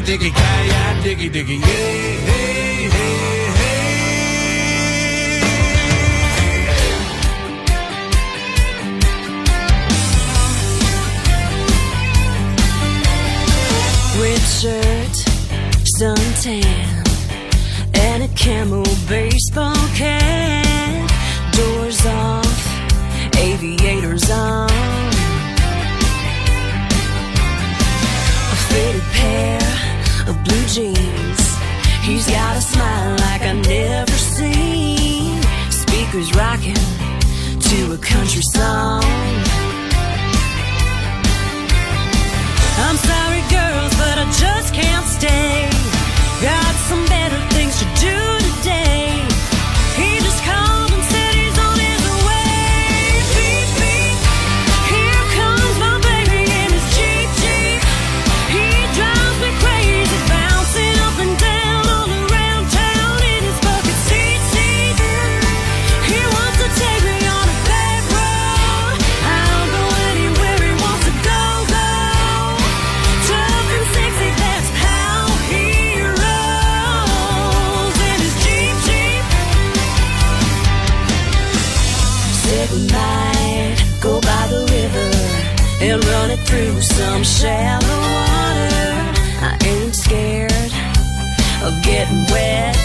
Diggy, diggy, yeah, diggy, diggy, hey, hey, hey, hey. Red shirt, suntan, and a camel baseball cap. Doors off, aviators on. A faded of blue jeans. He's got a smile like I never seen. Speakers rocking to a country song. Every go by the river and run it through some shallow water. I ain't scared of getting wet.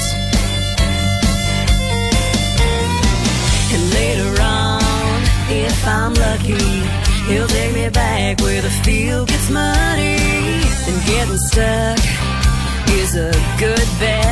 And later on, if I'm lucky, he'll take me back where the field gets muddy. And getting stuck is a good bet.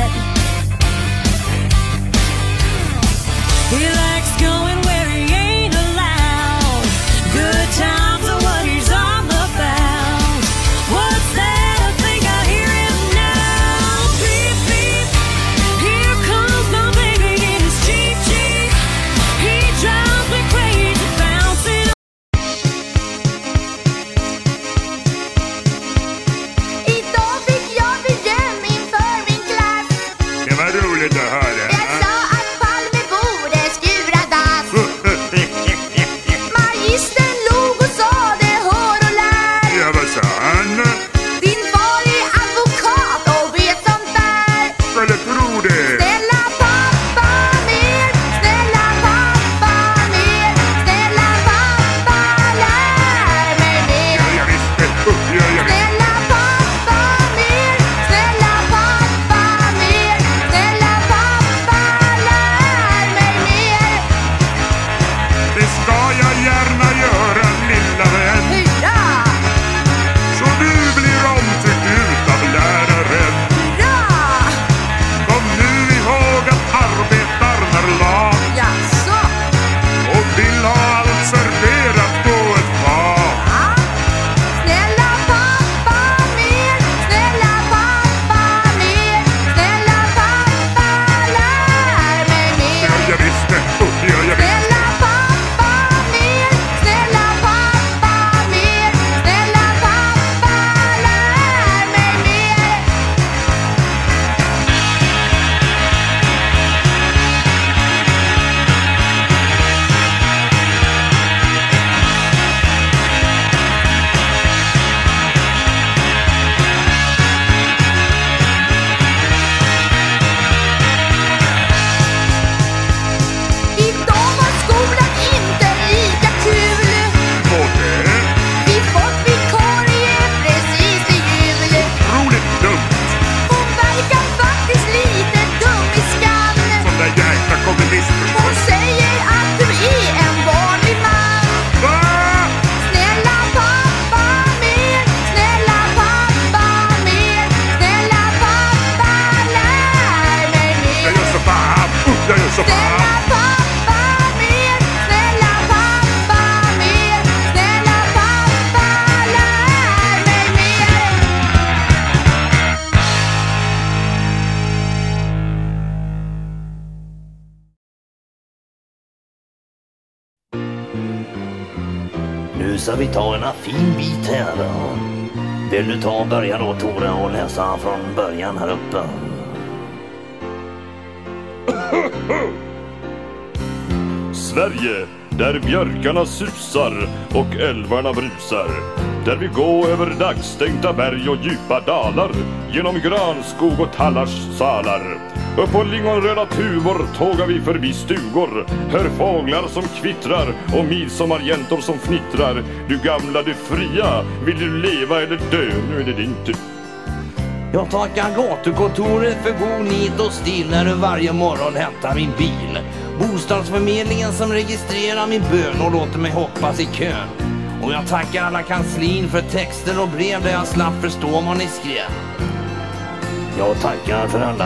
in the house. Nu ska vi ta en fin bit här. Vill du ta och börja då Tore och läsa från början här uppe? Sverige, där björkarna susar och älvarna brusar. Där vi går över dagstänkta berg och djupa dalar genom granskog och tallars salar. Upp på lingonröda tuvor tågar vi förbi stugor. Hör fåglar som kvittrar och midsommarjäntor som fnittrar. Du gamla, du fria, vill du leva eller dö? Nu är det din tur. Jag tackar gatukontoret för god nit och stil när du varje morgon hämtar min bil. Bostadsförmedlingen som registrerar min bön och låter mig hoppas i kön. Och jag tackar alla kanslin för texter och brev där jag slapp förstå vad ni skrev. Jag tackar för alla